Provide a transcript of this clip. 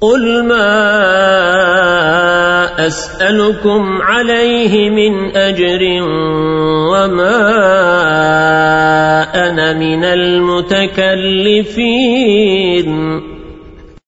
قل ما أسألكم عليه من أجر وما أنا من المتكلفين